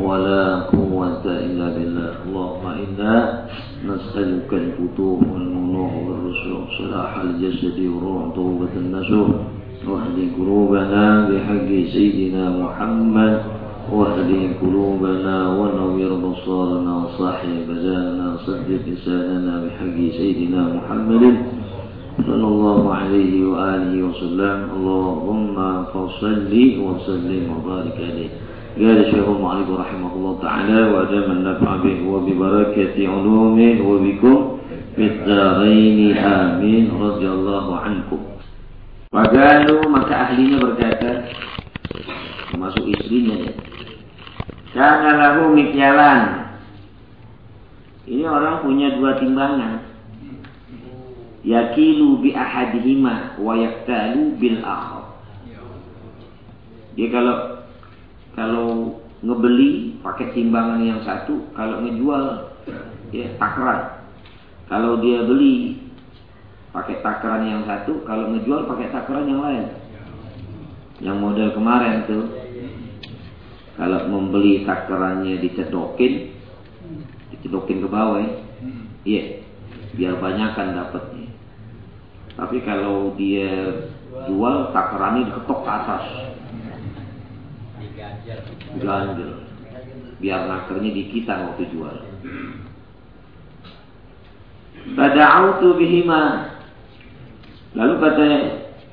ولا قوة إلا بالله. اللهم إنا نسألك الفتوح والمنوح والرسوخ صلاح الجسد والروح توبة النسوح واهد قلوبنا بحق سيدنا محمد واهد قلوبنا ونوّر بصارنا وصاحب بزاننا صدق لساننا بحق سيدنا محمد صلى الله عليه وآله وسلم. اللهم فصل وسلم وبارك عليه. قال الشيخ المعلم رحمه الله تعالى وأدام النفع به وببركة علومه وبكم في الدارين آمين رضي الله عنكم وقالوا maka ahlinya berkata termasuk istrinya ya Karena lahu mikyalan Ini orang punya dua timbangan Yakilu bi ahadihima Wa yaktalu bil akhar Dia kalau kalau ngebeli pakai timbangan yang satu. Kalau ngejual ya takaran Kalau dia beli pakai takaran yang satu. Kalau ngejual pakai takaran yang lain. Yang model kemarin tuh. Kalau membeli takarannya dicedokin, dicedokin ke bawah, iya, biar banyakan dapatnya. Tapi kalau dia jual takarannya diketok ke atas, diganjel, biar nakernya di kita waktu jual. Bada'autu bihima. Lalu kata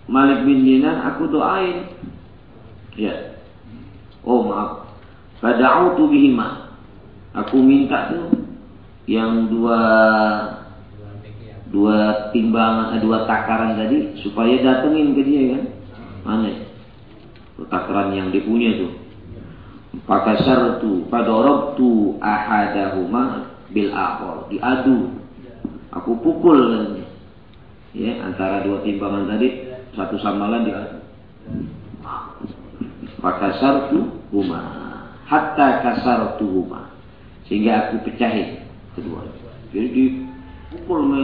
Malik bin Dinar, aku doain. Ya, Oh maaf. Fada'utu bihima. Aku minta tuh yang dua dua timbangan, eh, dua takaran tadi supaya datengin ke dia kan. Mana? Takaran yang dia punya tuh. Fakasartu fadorabtu ahadahuma bil akhor. Diadu. Aku pukul. Ya, antara dua timbangan tadi satu sama lain diadu. Fakasartu huma hatta kasartu huma sehingga aku pecahin kedua. Jadi dipukul me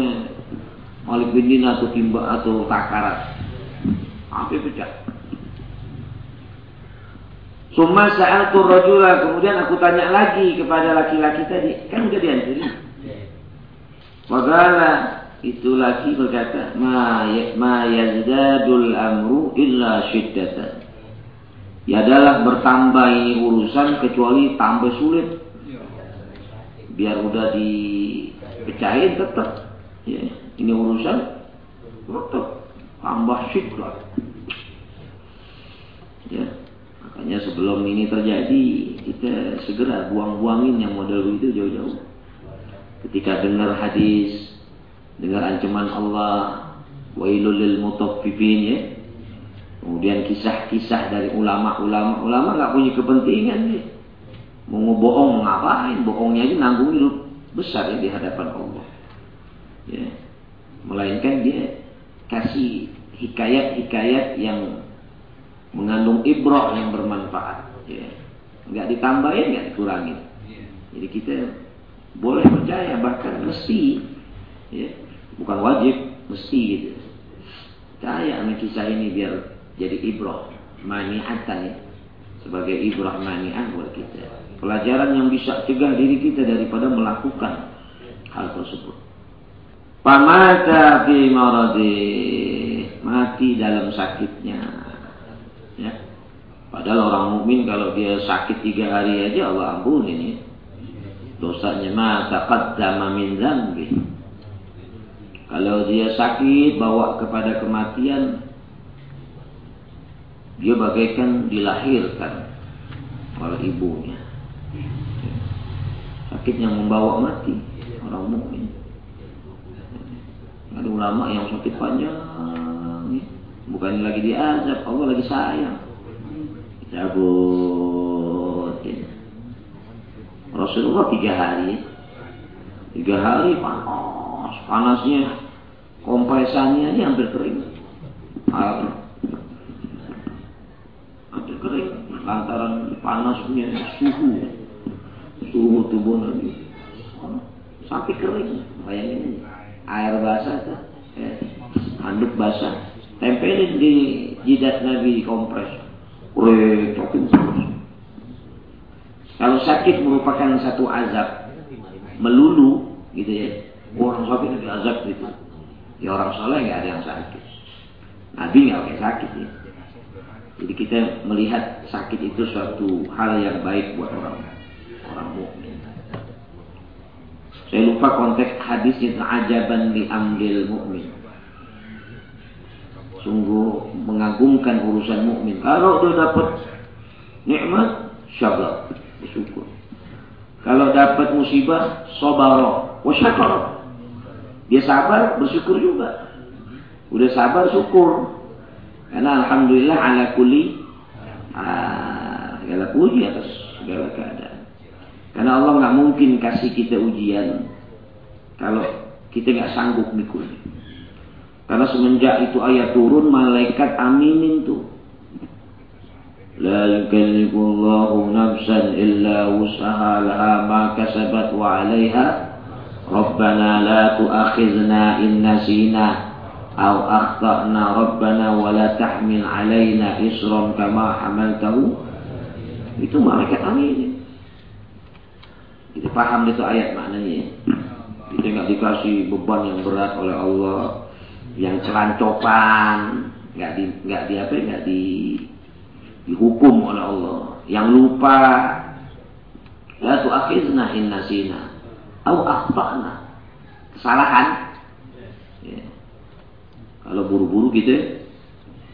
Malik bin atau timba atau takaran sampai pecah. Suma saat rajula kemudian aku tanya lagi kepada laki-laki tadi kan udah dihancurin. Wagala itu laki berkata ma ya, ma yazdadul amru illa syiddatan ya adalah bertambah ini urusan kecuali tambah sulit. Biar udah dipecahin tetap. Ya, ini urusan tetap tambah syiddah. Ya, makanya sebelum ini terjadi kita segera buang-buangin yang model itu jauh-jauh. Ketika dengar hadis, dengar ancaman Allah, wailul lil mutaffifin ya, Kemudian kisah-kisah dari ulama-ulama. Ulama nggak punya kepentingan nih. Mau ngebohong ngapain? Bohongnya aja nanggung hidup besar ya di hadapan Allah. Ya. Melainkan dia kasih hikayat-hikayat yang mengandung ibrah yang bermanfaat. Ya. Nggak ditambahin, nggak dikurangin. Jadi kita boleh percaya bahkan mesti, ya. bukan wajib, mesti gitu. Percaya sama kisah ini biar jadi ibrah maniatan ya sebagai ibrah manian buat kita pelajaran yang bisa cegah diri kita daripada melakukan hal tersebut pamata fi maradi mati dalam sakitnya ya padahal orang mukmin kalau dia sakit tiga hari aja Allah ampunin ya dosanya mata qaddama min dzambi kalau dia sakit bawa kepada kematian dia bagaikan dilahirkan oleh ibunya. Sakit yang membawa mati orang mukmin. Ada ulama yang sakit panjang, bukan lagi diazab, Allah lagi sayang. Cabutin. Rasulullah tiga hari. Tiga hari panas, panasnya kompresannya ini hampir kering. Hampir kering. Lantaran panasnya suhu. Suhu tubuh Nabi. Sampai kering. Bayangin air basah eh, handuk basah tempelin di jidat Nabi kompres Recokin terus kalau sakit merupakan satu azab melulu gitu ya. Orang sakit itu azab gitu ya orang soleh nggak ada yang sakit. Nabi nggak pakai sakit ya. Jadi kita melihat sakit itu suatu hal yang baik buat orang orang mukmin. Saya lupa konteks hadisnya ajaban di ambil mukmin sungguh mengagumkan urusan mukmin kalau dia dapat nikmat syabab bersyukur kalau dapat musibah sobaro wasyakar dia sabar, bersyukur juga. Udah sabar, syukur. Karena Alhamdulillah ala kulli ah, segala puji atas segala keadaan. Karena Allah nggak mungkin kasih kita ujian kalau kita nggak sanggup mikul. Karena semenjak itu ayat turun malaikat aminin tuh. La yukallifullahu nafsan illa wus'aha laha ma kasabat wa 'alaiha Rabbana la tu'akhizna in nasina aw akhtana Rabbana wa la tahmil 'alaina isran kama hamaltahu itu malaikat aminin. Kita paham itu ayat maknanya ya. Kita nggak dikasih beban yang berat oleh Allah yang celancopan nggak di nggak di apa nggak di dihukum oleh Allah yang lupa la tu'akhizna in nasina au akhtana. Kesalahan. Ya. Kalau buru-buru gitu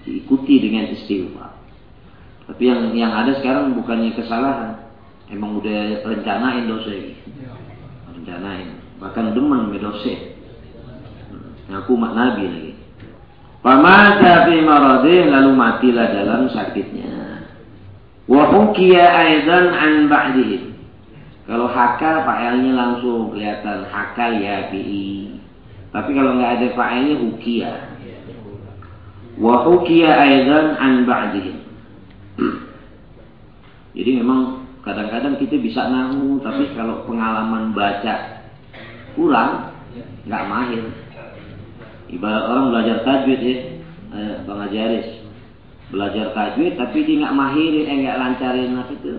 diikuti dengan istighfar. Tapi yang yang ada sekarang bukannya kesalahan, emang udah rencanain dosa ini. Rencanain, bahkan demen dosa. Ngaku mak Nabi lagi. Pamata fi maradih lalu matilah dalam sakitnya. Wa hukiya aidan an ba'dihim. Kalau hakal fa'ilnya langsung kelihatan hakal ya bi. Tapi kalau nggak ada fa'ilnya hukia. Wa hukia aidan an ba'dihim. Jadi memang kadang-kadang kita bisa nahu, tapi kalau pengalaman baca kurang, nggak mahir. Ibarat orang belajar tajwid ya, eh, Bang Ajaris. Belajar tajwid tapi dia nggak mahir, eh nggak lancarin apa itu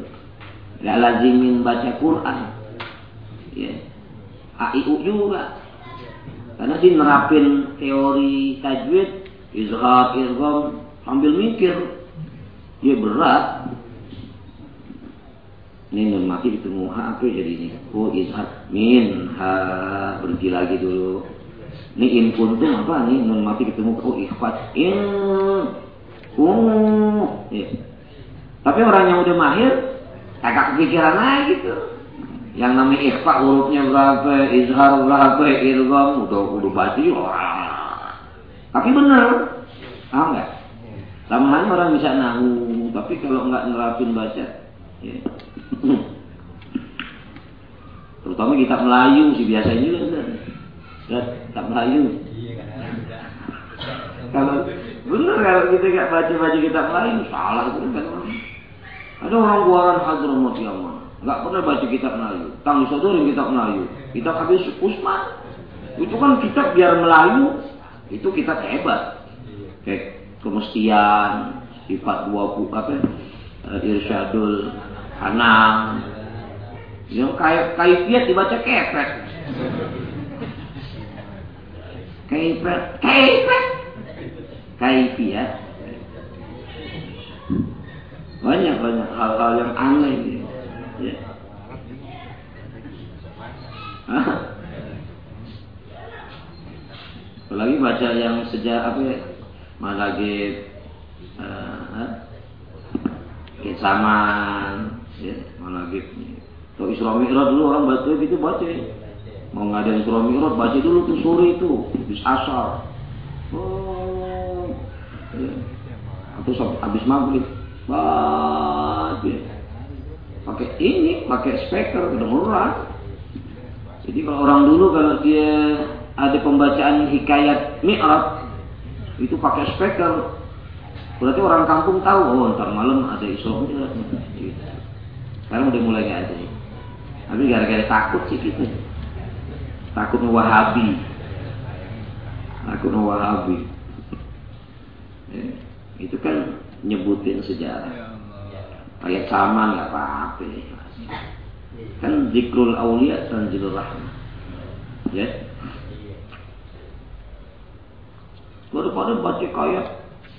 Gak lazimin baca Quran. Ya. AIU juga. Karena dia nerapin teori tajwid, izhar, irgham, sambil mikir. Dia berat. Ini nun ketemu ha apa jadi ini? Oh izhar min ha berhenti lagi dulu. Ini in kuntum apa nih nun mati ketemu oh ikhfat in oh ya. Tapi orang yang udah mahir Kagak kepikiran lagi tuh. Yang namanya ikhfa hurufnya berapa, izhar berapa, irgam, udah udah baca orang. Tapi benar. Paham enggak? Tambahan orang bisa nahu, tapi kalau nggak nerapin baca, ya. Terutama kitab Melayu sih biasanya juga. Kitab Melayu. Kalau benar kalau kita nggak baca-baca kitab Melayu salah itu kan. Ada orang buaran Hadramaut Yaman, nggak pernah baca kitab Melayu. Tang sodorin kitab Melayu. Kitab habis Usman. Itu kan kitab biar Melayu, itu kitab hebat. Kayak kemestian, sifat dua apa, uh, irsyadul hanam. Yang kayak kaifiat dibaca kepet. Kaifat. Kaifiat banyak banyak hal-hal yang aneh gitu. Ya. Apalagi baca yang sejak apa ya? Malagib uh, Kitsaman ya, Malagib Tuh Isra Mi'raj dulu orang baca gitu baca Mau ngadain Isra Mi'raj baca dulu tuh sore itu Habis asar Oh ya. Atau habis maghrib Bagus. Pakai ini, pakai speaker, kedengeran. Jadi kalau orang dulu kalau dia ada pembacaan hikayat mi'rab itu pakai speaker berarti orang kampung tahu oh ntar malam ada Isra Mi'raj gitu. sekarang udah mulai nggak ada tapi gara-gara takut sih gitu takut wahabi. Takut wahabi. Ya, itu kan nyebutin sejarah. Kayak sama nggak apa-apa. Kan zikrul aulia tanzilur rahmah ya. Daripada baca kayak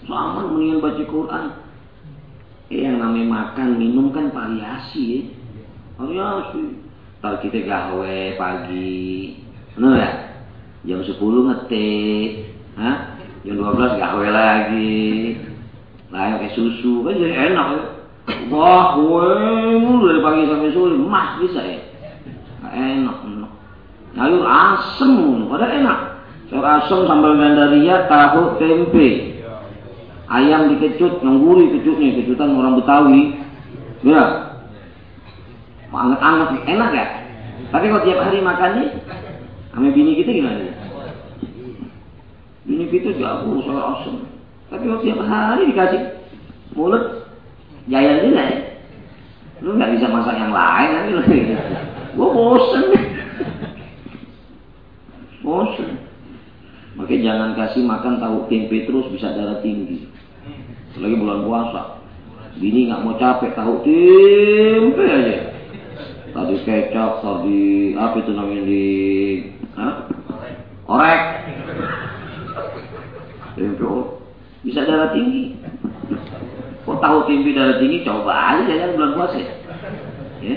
sama mendingan baca Quran. Eh, yang namanya makan minum kan variasi ya. Variasi. Kalau kita gawe pagi benar ya jam 10 ngetik. Hah? jam 12 gawe lagi. Lah kayak susu. Kan jadi enak ya. Wah gue dari pagi sampai sore mah bisa ya. Enak enak. Sayur asem padahal enak. Sayur asem sambal gandaria tahu tempe. Ayam dikecut yang gurih kecutnya kecutan orang Betawi. Ya anget-anget enak ya? Tapi kalau tiap hari makan nih sama bini kita gimana? Bini kita jago sayur asem tapi kalau tiap hari dikasih mulut jaya juga ya. Lu nggak bisa masak yang lain nanti lu gue bosen. Bosen. Makanya jangan kasih makan tahu tempe terus bisa darah tinggi. Lagi bulan puasa. Bini nggak mau capek tahu tempe aja. Tadi kecap tadi apa itu namanya di Hah? orek tempe oh, bisa darah tinggi kok tahu tempe darah tinggi coba aja jangan bulan puasa ya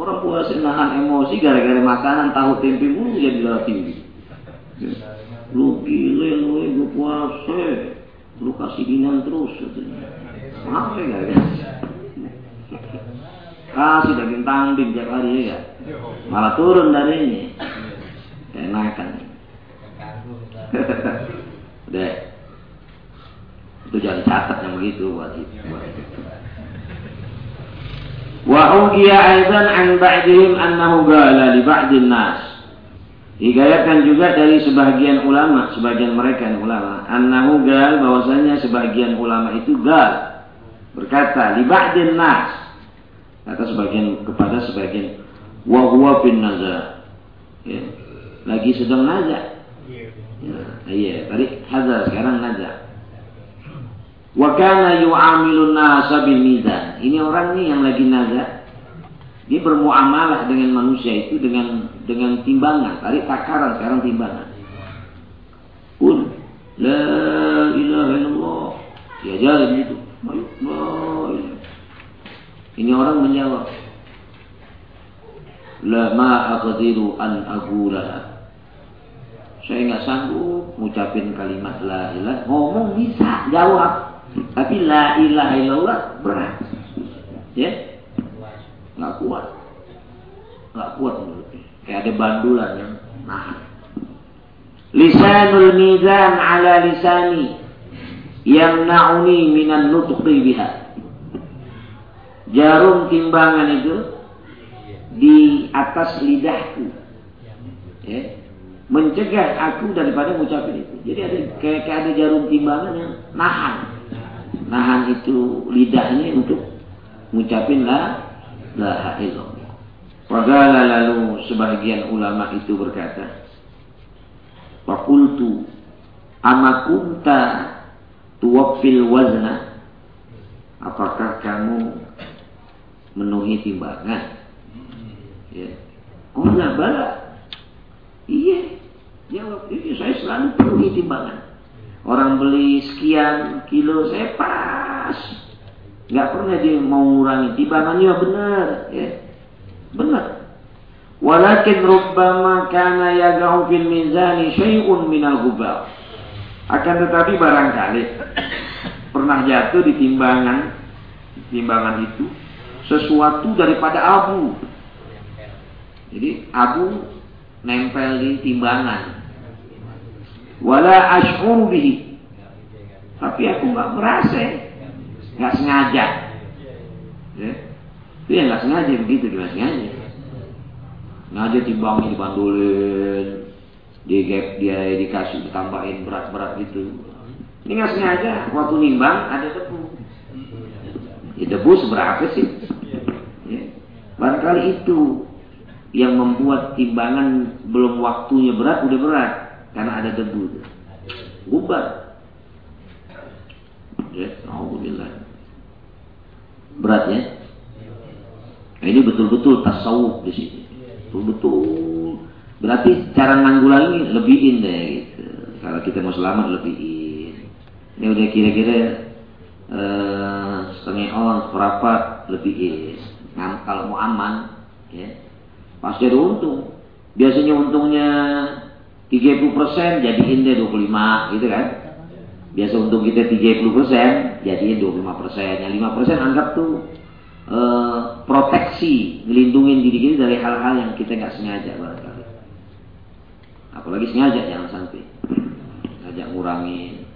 Orang puasa nahan emosi gara-gara makanan tahu tempe mulu jadi darah tinggi. Lu gile lu gue puasa. Lu kasih dinan terus. Apa ya gara Kasih daging tanding tiap hari ya. Malah turun dari ini. Enakan. Udah. Itu jangan catat yang begitu buat itu. Wa ugiya aidan an ba'dihim annahu qala li ba'din nas. Hikayatkan juga dari sebagian ulama, sebagian mereka yang ulama, annahu gal bahwasanya sebagian ulama itu gal berkata li ba'din nas. Kata sebagian kepada sebagian wa huwa bin nazar. Ya. Lagi sedang nazar. Ya, iya, tadi hazar sekarang nazar. Wa kana yu'amilun nasa bil mizan. Ini orang nih yang lagi nazar. Dia bermuamalah dengan manusia itu dengan dengan timbangan. Tadi takaran, sekarang timbangan. Pun la ilaha illallah. Ya itu. Ini orang menjawab. La ma aqdiru an aqulaha. Saya nggak sanggup ngucapin kalimat la ilaha. Ngomong bisa, jawab. Tapi la ilaha illallah berat. Ya? Nggak kuat. Nggak kuat mulutnya. Kayak ada bandulan yang nahan. Lisanul mizan ala lisani yang nauni minan nutqi biha. Jarum timbangan itu di atas lidahku. Ya, mencegah aku daripada mengucapkan itu. Jadi ada kayak, kayak ada jarum timbangan yang nahan nahan itu lidahnya untuk mengucapin la ilaha illallah. Lalu sebagian ulama itu berkata, Fakultu amakunta tuwafil wazna Apakah kamu menuhi timbangan? Ya. Oh bala. Iya. Jawab, ini saya selalu penuhi timbangan. Orang beli sekian kilo saya pas. Nggak pernah dia mau ngurangi. Timbangannya benar. Ya. Benar. Walakin rubbama kana yagahu fil mizani syai'un minal gubar. Akan tetapi barangkali pernah jatuh di timbangan timbangan itu sesuatu daripada abu. Jadi abu nempel di timbangan wala ash'uru bihi. Tapi aku nggak merasa, nggak sengaja. Ya. Itu yang nggak sengaja begitu, gimana sengaja. Sengaja timbangnya dibandulin, dia dia dikasih ditambahin berat-berat gitu. Ini nggak sengaja, waktu nimbang ada debu. Ya, debu seberapa sih? Ya. Barangkali itu yang membuat timbangan belum waktunya berat udah berat karena ada debu. Ya, alhamdulillah. Berat ya. Nah, ini betul-betul tasawuf di sini. Betul-betul. Berarti cara nanggulangi lebihin deh gitu. Kalau kita mau selamat lebihin. Ini udah kira-kira uh, setengah on, seperempat lebihin. Nah, kalau mau aman, ya Pasti ada untung. Biasanya untungnya 30 persen, jadiin deh 25 gitu kan. Biasa untung kita 30 persen, jadiin 25 persen. Yang 5 persen anggap tuh e, proteksi, melindungi diri kita dari hal-hal yang kita nggak sengaja barangkali. Apalagi sengaja jangan sampai. Sengaja ngurangi.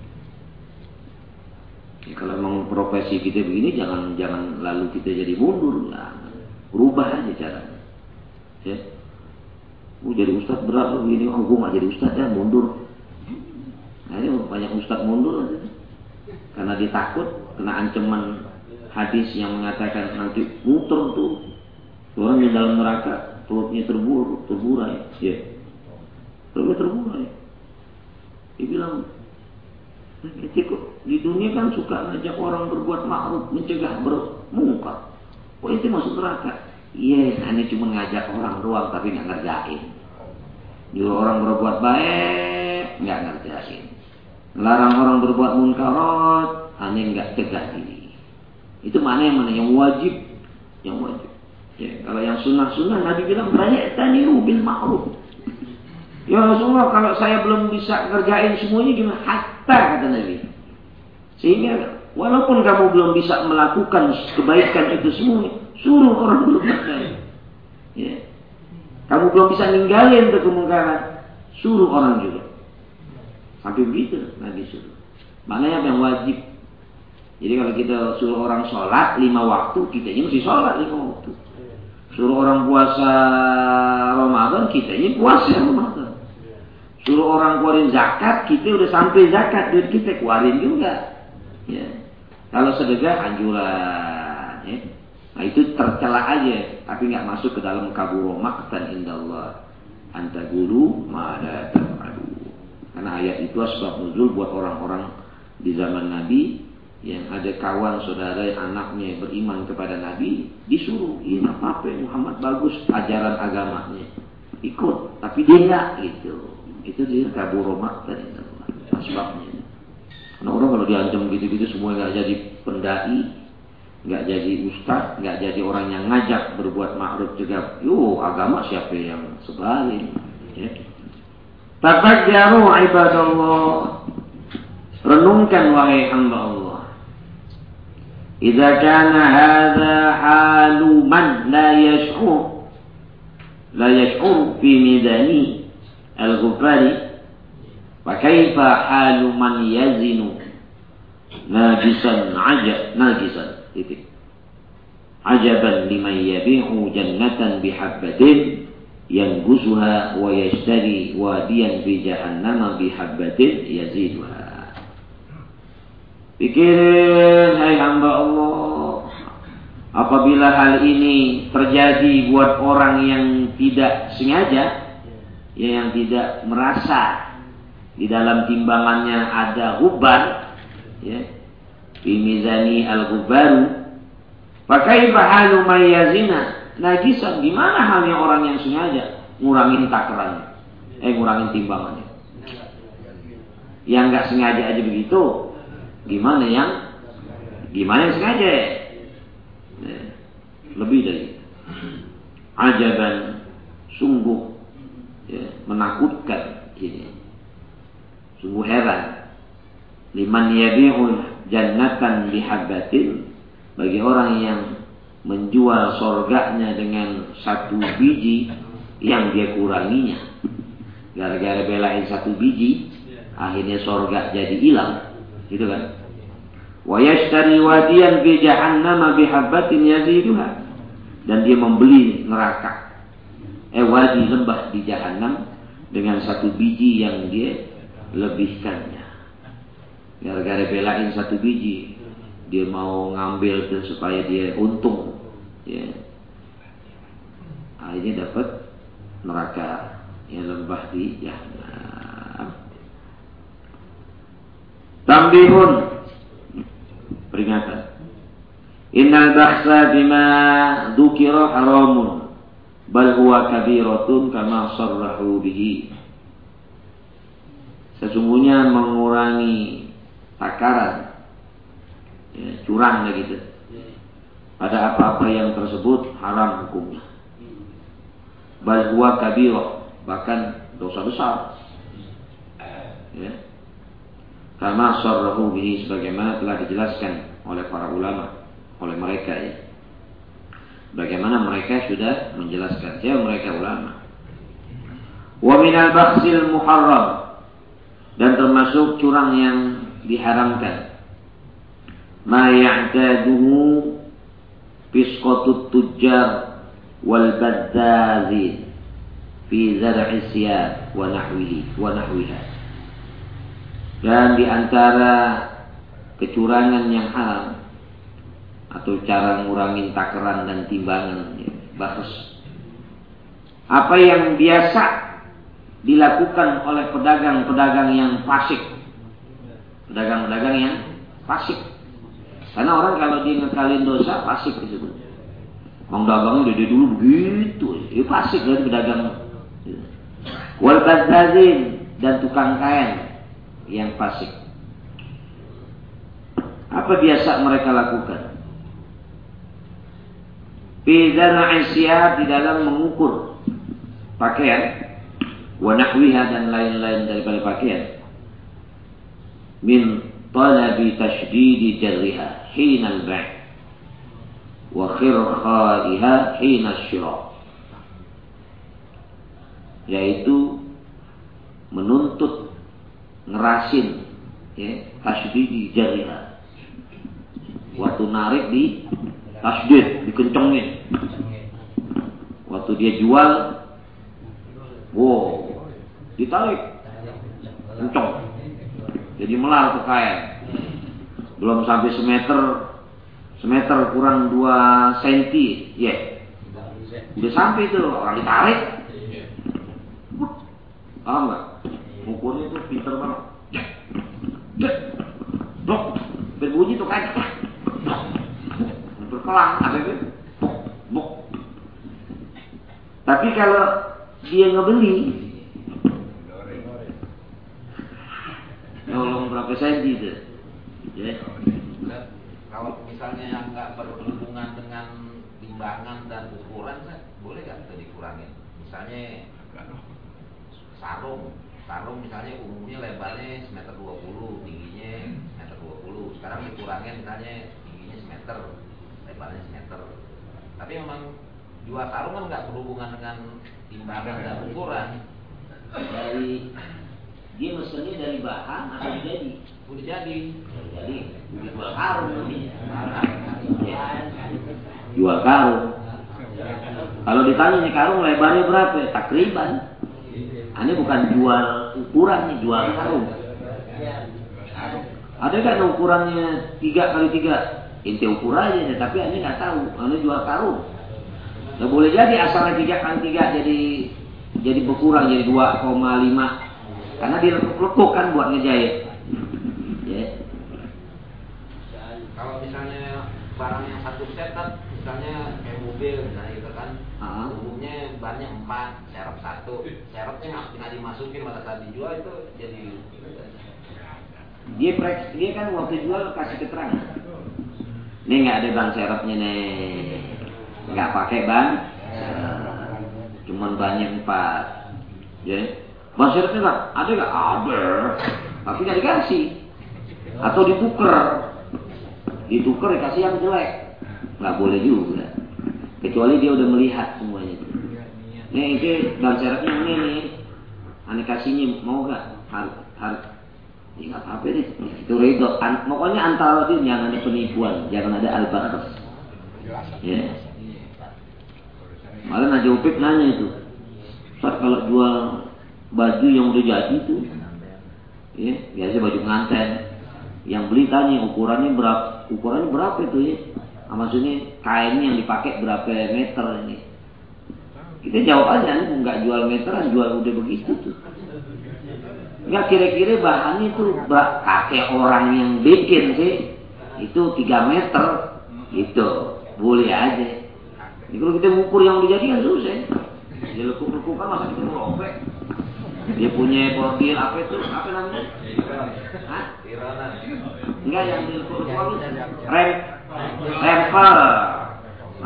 Ya, kalau memang profesi kita begini jangan jangan lalu kita jadi mundur lah. Rubah aja caranya. Ya. Oh, jadi ustaz berat loh begini, oh gue gak jadi ustaz ya mundur. Nah ini banyak ustaz mundur aja. Karena dia takut kena ancaman hadis yang mengatakan nanti muter tuh orang yang dalam neraka perutnya terburu, terburai, ya. Perutnya terburai. Dia bilang, kok di dunia kan suka ngajak orang berbuat ma'ruf, mencegah bermungkar. Kok itu masuk neraka? Iya, hanya cuma ngajak orang doang tapi nggak ngerjain. Nyuruh orang berbuat baik, nggak ngerjain. Larang orang berbuat munkarat, hanya nggak tegak diri. Itu mana yang mana yang wajib, yang wajib. Ya, kalau yang sunnah-sunnah Nabi bilang banyak tani bil ma'ruf. Ya Rasulullah kalau saya belum bisa ngerjain semuanya gimana? Hatta kata Nabi. Sehingga walaupun kamu belum bisa melakukan kebaikan itu semua, Suruh orang berbuat. Ya. Kamu belum bisa ninggalin ke kemungkaran. Suruh orang juga. Sampai begitu Nabi suruh. Mana yang wajib? Jadi kalau kita suruh orang sholat lima waktu, kita ini mesti sholat lima waktu. Suruh orang puasa Ramadan, kita ini puasa Ramadan. Suruh orang keluarin zakat, kita udah sampai zakat, duit kita keluarin juga. Ya. Kalau sedekah anjuran. Ya. Nah itu tercela aja, tapi nggak masuk ke dalam kaburo maktan indallah. Anta guru ma'ada taf'alu. Karena ayat itu sebab nuzul buat orang-orang di zaman Nabi yang ada kawan saudara anaknya beriman kepada Nabi disuruh ini apa apa Muhammad bagus ajaran agamanya ikut tapi dia nggak gitu itu dia kaburo maktan indallah sebabnya nah orang kalau diancam gitu-gitu semua nggak jadi pendai nggak jadi ustaz, nggak jadi orang yang ngajak berbuat ma'ruf juga. Yo, agama siapa yang sebalik? Ya. Tafakkaru ibadallah. Renungkan wahai hamba Allah. Idza kana hadza halu man la yash'ur la yash'ur fi midani al-ghufari fa kaifa halu man yazinu najisan aja najisan titik. Ajaban liman yabi'u jannatan bihabbatin yanguzuha wa yashtari wadiyan fi jahannam bihabbatin yaziduha. Pikirin hai hamba Allah Apabila hal ini terjadi buat orang yang tidak sengaja ya, Yang tidak merasa Di dalam timbangannya ada hubar ya, Bimizani al-gubaru. Pakai bahalu mayazina. Najisan. Gimana halnya orang yang sengaja ngurangin takarannya. Eh ngurangin timbangannya. Yang nggak sengaja aja begitu. Gimana yang gimana yang sengaja? Eh, lebih dari. Ajaban sungguh ya, menakutkan ini. Sungguh heran. Liman yabi'ul jannatan bihabbatin bagi orang yang menjual sorganya dengan satu biji yang dia kuranginya gara-gara belain satu biji akhirnya sorga jadi hilang gitu kan Wa yashtari wadiyan fi jahannam bihabbatin yaziduha. Dan dia membeli neraka. Eh lembah di jahanam dengan satu biji yang dia lebihkannya. Gara-gara belain satu biji, dia mau ngambil itu supaya dia untung. Ya. Akhirnya dapat neraka yang lembah di jahanam. Tambihun peringatan. Innal bakhsa bima dukira haramun bal huwa kabiratun kama sarrahu bihi. Sesungguhnya mengurangi takaran. Ya, curang gitu. Pada apa-apa yang tersebut haram hukumnya. Bal huwa kabirah bahkan dosa besar. Ya. Karena sarrahu bihi sebagaimana telah dijelaskan oleh para ulama oleh mereka ya bagaimana mereka sudah menjelaskan. Siapa mereka ulama? Wa minal bakhsil muharram. Dan termasuk curang yang diharamkan. Ma ya'taduhu fisqatut tujjar wal badzazin fi zar'i siyab wa nahwihi wa nahwiha. Dan di antara kecurangan yang haram atau cara ngurangin takaran dan timbangan ya, batas apa yang biasa dilakukan oleh pedagang-pedagang yang fasik pedagang-pedagang yang fasik karena orang kalau dia ngekalin dosa fasik disebut. Mang dagangnya dari dulu begitu, itu fasik dari pedagang. Wal dan tukang kain yang fasik. Apa biasa mereka lakukan? Beda Aisyah di dalam mengukur pakaian wanahwiha dan lain-lain daripada pakaian. Min talabi tashdid jarriha hina al-ba' wa khirqaiha hina syira yaitu menuntut ngerasin ya tashdidi jarriha. Waktu narik di tasdid dikencengin. Waktu dia jual wow ditarik. Kenceng. Jadi melar ke kain. Belum sampai semeter semeter kurang dua senti. Ya yeah. udah sampai itu orang ditarik. Paham nggak? Ukurnya itu pinter banget. Blok. Berbunyi tuh kayak berpelang ada itu bok tapi kalau dia ngebeli tolong berapa senti itu Ya. Kalau misalnya yang nggak berhubungan dengan timbangan dan ukuran, boleh nggak kita dikurangin? Misalnya sarung, sarung misalnya umumnya lebarnya semeter 20, tingginya semeter 20. Sekarang dikurangin misalnya tingginya semeter, lebarnya semeter. Tapi memang jual sarung kan nggak berhubungan dengan timbangan dan ukuran. Dari dia mesennya dari bahan atau jadi? Udah jadi. Jadi jual karung namanya. Jual karung. Kalau ditanya nih karung lebarnya berapa? Takriban. Ini bukan jual ukuran nih, jual karung. Ada kan ukurannya tiga kali tiga? Inti ukurannya, tapi ini nggak tahu. Ini jual karung. Nggak boleh jadi asalnya tiga kali tiga jadi jadi berkurang jadi 2,5 karena dia lekuk kan buat ngejahit. kalau misalnya barang yang satu set kan misalnya kayak mobil misalnya gitu kan uh umumnya bannya empat serep satu serepnya nggak tinggal dimasukin pada saat dijual itu jadi dia dia kan waktu jual kasih keterangan ini nggak ada ban serepnya nih. Nggak pakai ban. Cuman banyak empat. Ya. Ban serepnya nggak ada nggak? Ada. Tapi nggak dikasih. Atau ditukar. Ditukar dikasih yang jelek. Nggak boleh juga. Kecuali dia udah melihat semuanya. Nih itu dan syaratnya ini nih. Aneh kasihnya mau nggak? Harus harus Nggak apa-apa deh. Itu ridho. An pokoknya antara itu jangan ada penipuan, jangan ada al Ya. Malah Nabi Upik nanya itu. Ustaz kalau jual baju yang udah jadi itu, ya biasa baju pengantin. Yang beli tanya ukurannya berapa? Ukurannya berapa itu ya? Nah, maksudnya kain yang dipakai berapa meter ini? Kita jawab aja, ini nggak jual meteran, jual udah begitu tuh. Nggak kira-kira bahannya itu kakek orang yang bikin sih, itu 3 meter, itu boleh aja. Ini kalau kita mengukur yang jadi kan susah. Dia lekuk-lekuk kan masa kita merobek. Dia punya portir apa itu? Apa namanya? Hah? Enggak yang dilekuk-lekuk rem rempel.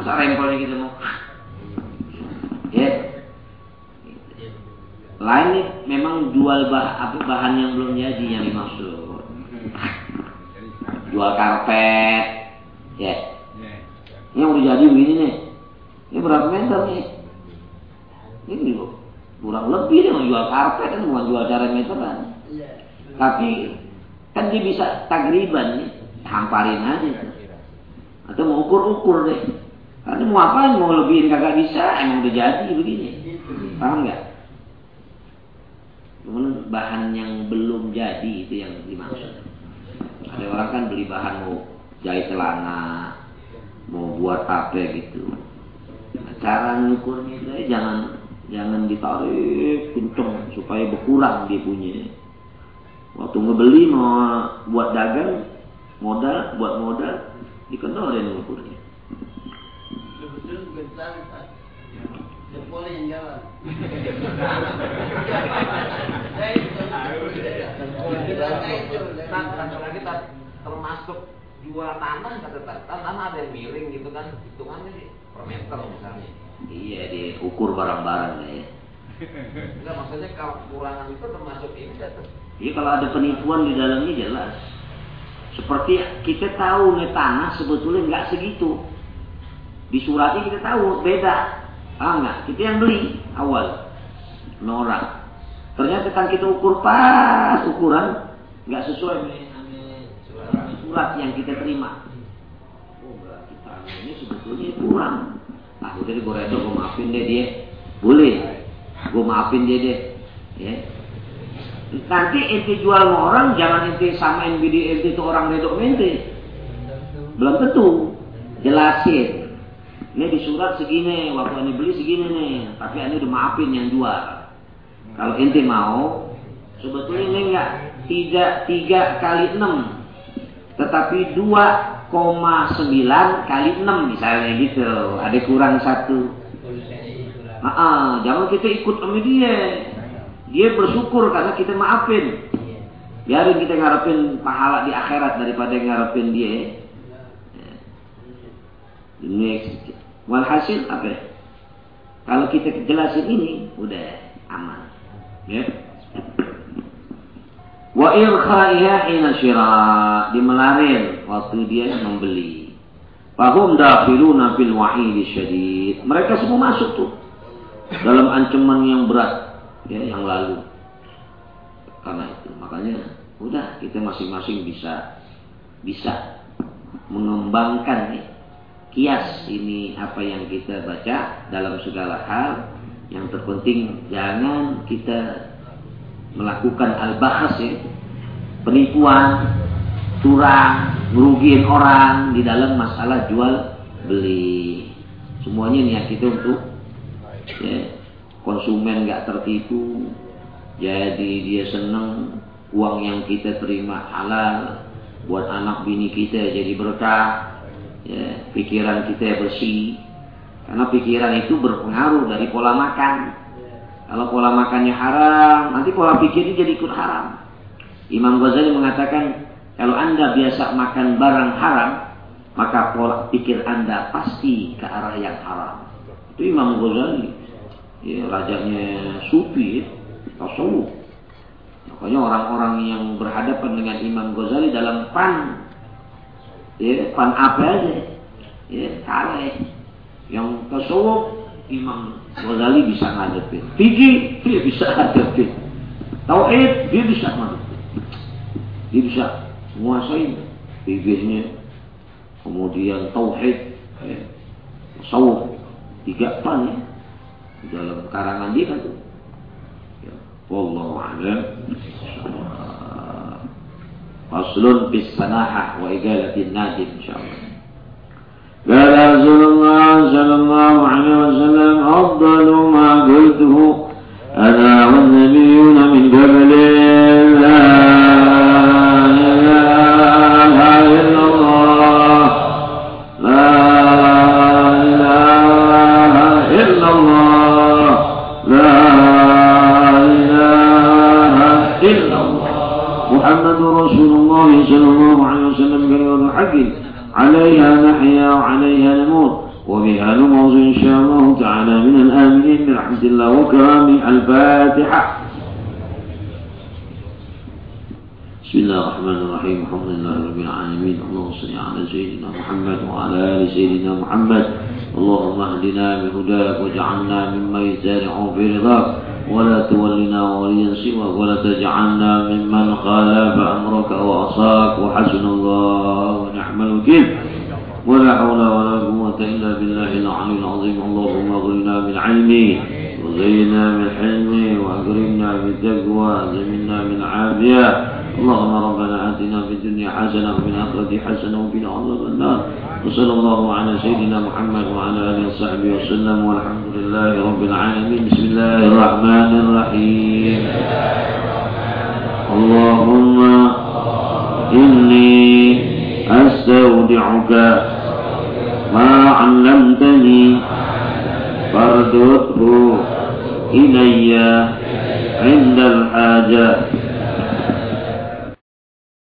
Masa rempelnya kita mau Ya. Lain memang jual bah, bahan yang belum jadi yang dimaksud. Jual karpet, ya. Ini udah jadi begini nih. Ini berapa meter nih? Ini loh. Kurang lebih dia jual karpet kan bukan jual cara meteran. Tapi kan dia bisa tagriban nih, hamparin aja. Atau mau ukur-ukur deh. Karena mau apa? Mau lebihin kagak bisa, emang udah jadi begini. Paham nggak? Kemudian bahan yang belum jadi itu yang dimaksud. Ada orang kan beli bahan mau jahit celana, mau buat apa gitu. Nah, cara ngukurnya itu jangan jangan ditarik kenceng supaya berkurang dia punya. Waktu ngebeli mau buat dagang modal buat modal dikendorin ngukurnya. Betul bukan Jempolnya yang jalan. Nah, kita termasuk jual tanah kata tanah ada yang miring gitu kan hitungannya sih per meter misalnya. Iya diukur barang-barang ya. Enggak maksudnya kalau kurangan itu termasuk ini Iya kalau ada penipuan di dalamnya jelas. Seperti kita tahu nih tanah sebetulnya nggak segitu. Di suratnya kita tahu beda. Ah enggak, kita yang beli awal. Norak. Ternyata kan kita ukur pas ukuran nggak sesuai dengan surat yang kita terima. Oh berarti tanah ini sebetulnya kurang. Nah udah gue redo, gue maafin deh dia. Boleh. Gue maafin dia deh. Ya. Nanti ente jual sama orang, jangan ente samain ente itu orang redo ente. Belum tentu. Jelasin. Ini di surat segini, waktu ini beli segini nih, tapi ini udah maafin yang jual. Kalau ente mau, sebetulnya ini enggak tiga, tiga kali enam, tetapi dua koma sembilan kali enam misalnya gitu, ada kurang satu. Nah, jangan kita ikut sama dia. Dia bersyukur karena kita maafin. Biarin kita ngarepin pahala di akhirat daripada ngarepin dia. Ini Walhasil apa? Kalau kita jelasin ini, udah aman. Ya. Wa irkhaiha hina syira dimelarin waktu dia membeli. Fahum dakhiluna fil wa'id syadid. Mereka semua masuk tuh dalam ancaman yang berat ya yang lalu. Karena itu makanya udah kita masing-masing bisa bisa mengembangkan nih kias ini apa yang kita baca dalam segala hal. Yang terpenting jangan kita melakukan al-bahas ya. Penipuan curang merugikan orang di dalam masalah jual beli. Semuanya niat kita untuk ya, konsumen nggak tertipu jadi dia senang uang yang kita terima halal buat anak bini kita jadi berkah ya, pikiran kita bersih. Karena pikiran itu berpengaruh dari pola makan. Kalau pola makannya haram, nanti pola pikirnya jadi ikut haram. Imam Ghazali mengatakan, kalau Anda biasa makan barang haram, maka pola pikir Anda pasti ke arah yang haram. Itu Imam Ghazali. Ya, rajanya sufi, tasawuf. Makanya orang-orang yang berhadapan dengan Imam Ghazali dalam pan ya apa aja ya kalah yang tasawuf Imam Ghazali bisa ngadepin. Fikih dia bisa ngadepin. Tauhid dia bisa ngadepin. Dia bisa menguasai fikihnya, kemudian tauhid, ya, tasawuf, tiga pan ya, dalam karangan dia kan. Tuh. Ya, wallahu a'lam. Faslun bis sanahah wa igalatin nadim insyaallah. قال رسول الله صلى الله عليه وسلم أفضل ما قلته أنا والنبيون من قبل عليها لله رب العالمين. اللهم صل على سيدنا محمد وعلى آل سيدنا محمد. اللهم اهدنا بهداك واجعلنا ممن يسارع في رضاك. ولا تولنا وليا سواك. ولا تجعلنا ممن خالف أمرك واصاك وحسن الله ونعم الوكيل. ولا حول ولا قوة إلا بالله العلي العظيم. اللهم اغرنا بالعلم وزينا بالحلم وأكرمنا بالتقوى زمنا بالعافية. اللهم ربنا آتنا في الدنيا حسنة وفي الآخرة حسنة وقنا عذاب النار. وصلى الله على سيدنا محمد وعلى آله وصحبه وسلم. والحمد لله رب العالمين. بسم الله الرحمن الرحيم. اللهم إني أستودعك. ما علمتني فاردده إلي عند الحاجة.